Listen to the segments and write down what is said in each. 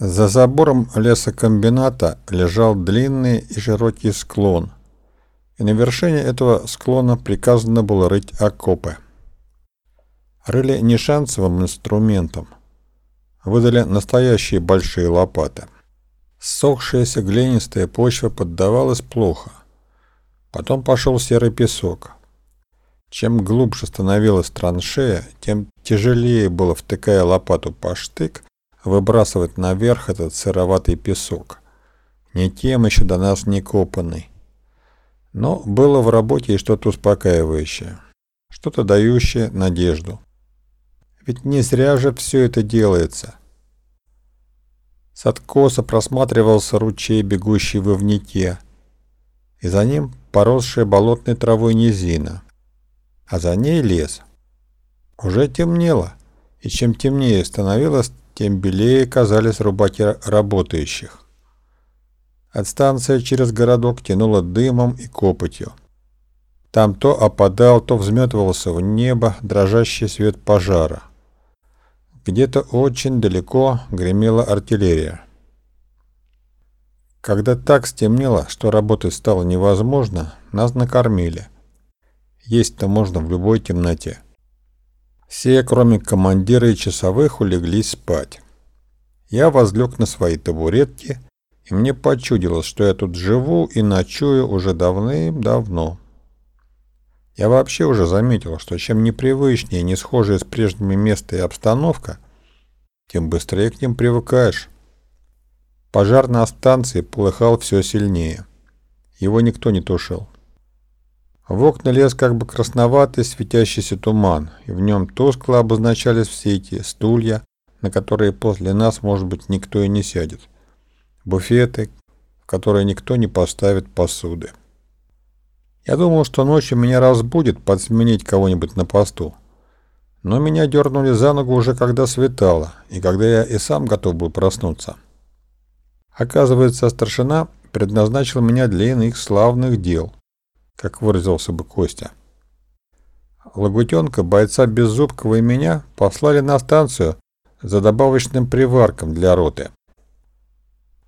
За забором лесокомбината лежал длинный и широкий склон, и на вершине этого склона приказано было рыть окопы. Рыли не шансовым инструментом, выдали настоящие большие лопаты. Ссохшаяся глинистая почва поддавалась плохо. Потом пошел серый песок. Чем глубже становилась траншея, тем тяжелее было, втыкая лопату по штык, выбрасывать наверх этот сыроватый песок. Не тем еще до нас не копанный. Но было в работе и что-то успокаивающее, что-то дающее надежду. Ведь не зря же все это делается. С откоса просматривался ручей, бегущий в ивнике, и за ним поросшая болотной травой низина, а за ней лес. Уже темнело, и чем темнее становилось, тем белее казались рубаки работающих. От станции через городок тянуло дымом и копотью. Там то опадал, то взметывался в небо дрожащий свет пожара. Где-то очень далеко гремела артиллерия. Когда так стемнело, что работать стало невозможно, нас накормили. Есть-то можно в любой темноте. Все, кроме командира и часовых, улеглись спать. Я возлег на свои табуретки, и мне почудилось, что я тут живу и ночую уже давным-давно. Я вообще уже заметил, что чем непривычнее, не схожие с прежними место и обстановка, тем быстрее к ним привыкаешь. Пожар на станции полыхал все сильнее. Его никто не тушил. В окна лез как бы красноватый светящийся туман, и в нем тускло обозначались все эти стулья, на которые после нас, может быть, никто и не сядет. Буфеты, в которые никто не поставит посуды. Я думал, что ночью меня разбудит подсменить кого-нибудь на посту. Но меня дернули за ногу уже когда светало, и когда я и сам готов был проснуться. Оказывается, старшина предназначил меня для иных славных дел, как выразился бы Костя. Лагутенка, бойца Беззубкова и меня послали на станцию за добавочным приварком для роты.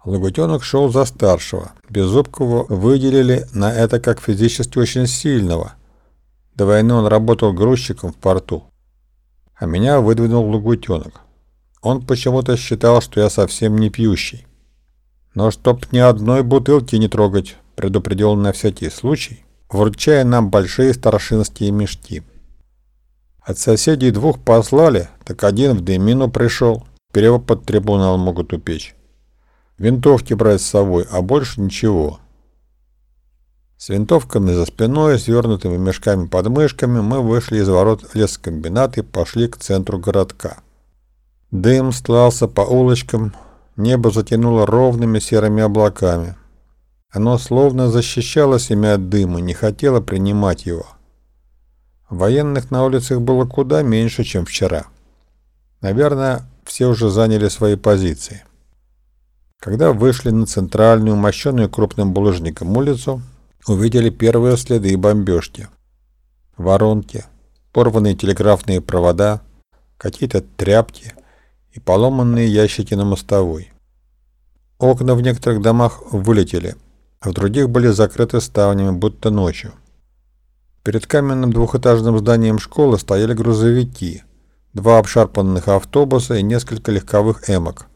Лагутенок шел за старшего. Беззубкову выделили на это как физически очень сильного. До войны он работал грузчиком в порту. А меня выдвинул Лагутенок. Он почему-то считал, что я совсем не пьющий. Но чтоб ни одной бутылки не трогать, предупредил на всякий случай, вручая нам большие старшинские мешки. От соседей двух послали, так один в Демину пришел. Перевод под трибунал могут упечь. Винтовки брать с собой, а больше ничего. С винтовками за спиной, свернутыми мешками под мышками, мы вышли из ворот лескомбината и пошли к центру городка. Дым стлался по улочкам, небо затянуло ровными серыми облаками. Оно словно защищало себя от дыма, не хотело принимать его. Военных на улицах было куда меньше, чем вчера. Наверное, все уже заняли свои позиции. Когда вышли на центральную, мощенную крупным булыжником улицу, увидели первые следы бомбежки. Воронки, порванные телеграфные провода, какие-то тряпки и поломанные ящики на мостовой. Окна в некоторых домах вылетели, а в других были закрыты ставнями, будто ночью. Перед каменным двухэтажным зданием школы стояли грузовики, два обшарпанных автобуса и несколько легковых эмок,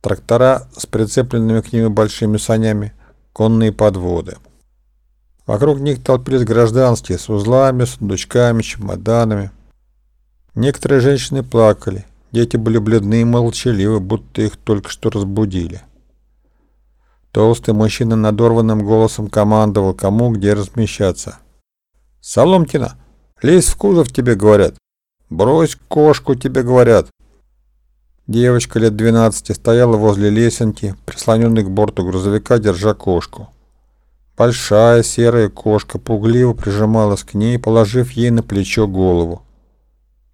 трактора с прицепленными к ним большими санями, конные подводы. Вокруг них толпились гражданские с узлами, сундучками, чемоданами. Некоторые женщины плакали, дети были бледны и молчаливы, будто их только что разбудили. Толстый мужчина надорванным голосом командовал, кому где размещаться. «Соломкина, лезь в кузов, тебе говорят. Брось кошку, тебе говорят. Девочка лет 12 стояла возле лесенки, прислоненной к борту грузовика, держа кошку. Большая серая кошка пугливо прижималась к ней, положив ей на плечо голову.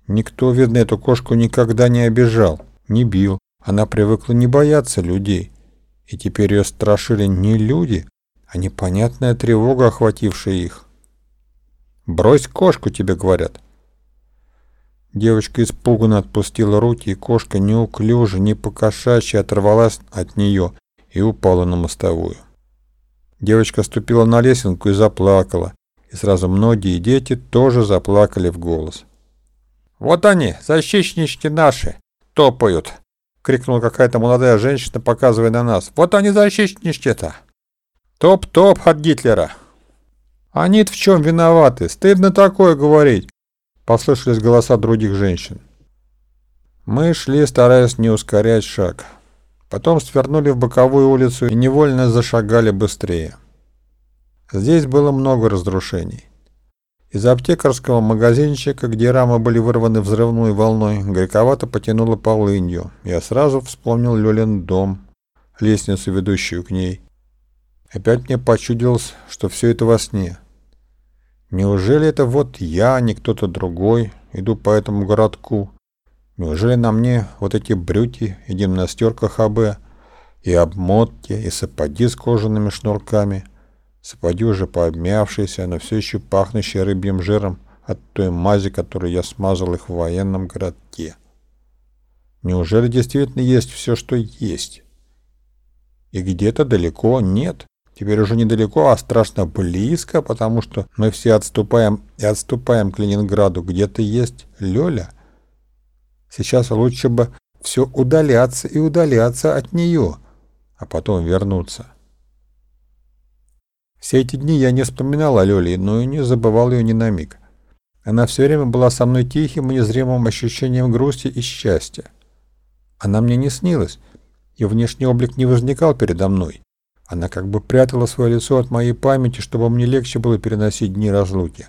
Никто, видно, эту кошку никогда не обижал, не бил. Она привыкла не бояться людей. И теперь ее страшили не люди, а непонятная тревога, охватившая их. «Брось кошку», тебе говорят. Девочка испуганно отпустила руки, и кошка неуклюже, не покошачьи оторвалась от нее и упала на мостовую. Девочка ступила на лесенку и заплакала, и сразу многие дети тоже заплакали в голос. «Вот они, защитнички наши, топают!» — крикнула какая-то молодая женщина, показывая на нас. «Вот они, защитнички-то! Топ-топ от Гитлера!» «Они в чем виноваты? Стыдно такое говорить!» Послышались голоса других женщин. Мы шли, стараясь не ускорять шаг. Потом свернули в боковую улицу и невольно зашагали быстрее. Здесь было много разрушений. Из аптекарского магазинчика, где рамы были вырваны взрывной волной, горьковато потянуло полынью. Я сразу вспомнил Лёлин дом, лестницу, ведущую к ней. Опять мне почудилось, что все это во сне. Неужели это вот я, а не кто-то другой, иду по этому городку? Неужели на мне вот эти брюки и гимнастерка ХБ, и обмотки, и сапоги с кожаными шнурками? Сапоги уже пообмявшиеся, но все еще пахнущие рыбьим жиром от той мази, которой я смазал их в военном городке. Неужели действительно есть все, что есть? И где-то далеко нет. Теперь уже недалеко, а страшно близко, потому что мы все отступаем и отступаем к Ленинграду. Где-то есть Лёля. Сейчас лучше бы все удаляться и удаляться от нее, а потом вернуться. Все эти дни я не вспоминал о Лёле, но и не забывал ее ни на миг. Она все время была со мной тихим и незримым ощущением грусти и счастья. Она мне не снилась, и внешний облик не возникал передо мной. Она как бы прятала свое лицо от моей памяти, чтобы мне легче было переносить дни разлуки.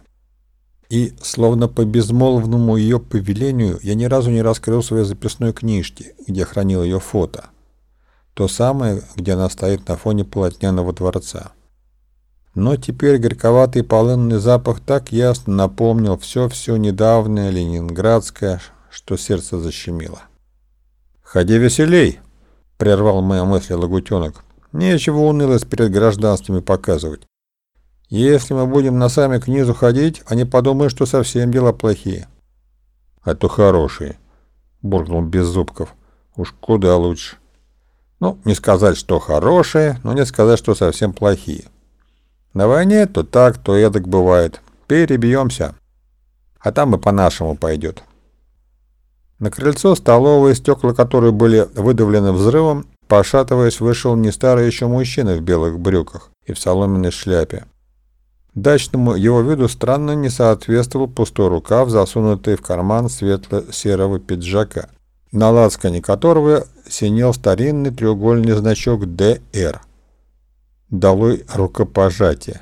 И, словно по безмолвному ее повелению, я ни разу не раскрыл своей записной книжки, где хранил ее фото. То самое, где она стоит на фоне полотняного дворца. Но теперь горьковатый полынный запах так ясно напомнил все-все недавнее ленинградское, что сердце защемило. «Ходи веселей!» — прервал мои мысли лагутенок. «Нечего унылость перед гражданствами показывать. Если мы будем носами к низу ходить, они подумают, что совсем дела плохие. А то хорошие, буркнул Беззубков. Уж куда лучше. Ну, не сказать, что хорошие, но не сказать, что совсем плохие. На войне то так, то эдак бывает. Перебьемся. А там и по-нашему пойдет. На крыльцо столовой, стекла которой были выдавлены взрывом, пошатываясь, вышел не старый еще мужчина в белых брюках и в соломенной шляпе. Дачному его виду странно не соответствовал пустой рукав, засунутый в карман светло-серого пиджака, на лацкане которого синел старинный треугольный значок «ДР». Долой рукопожатие.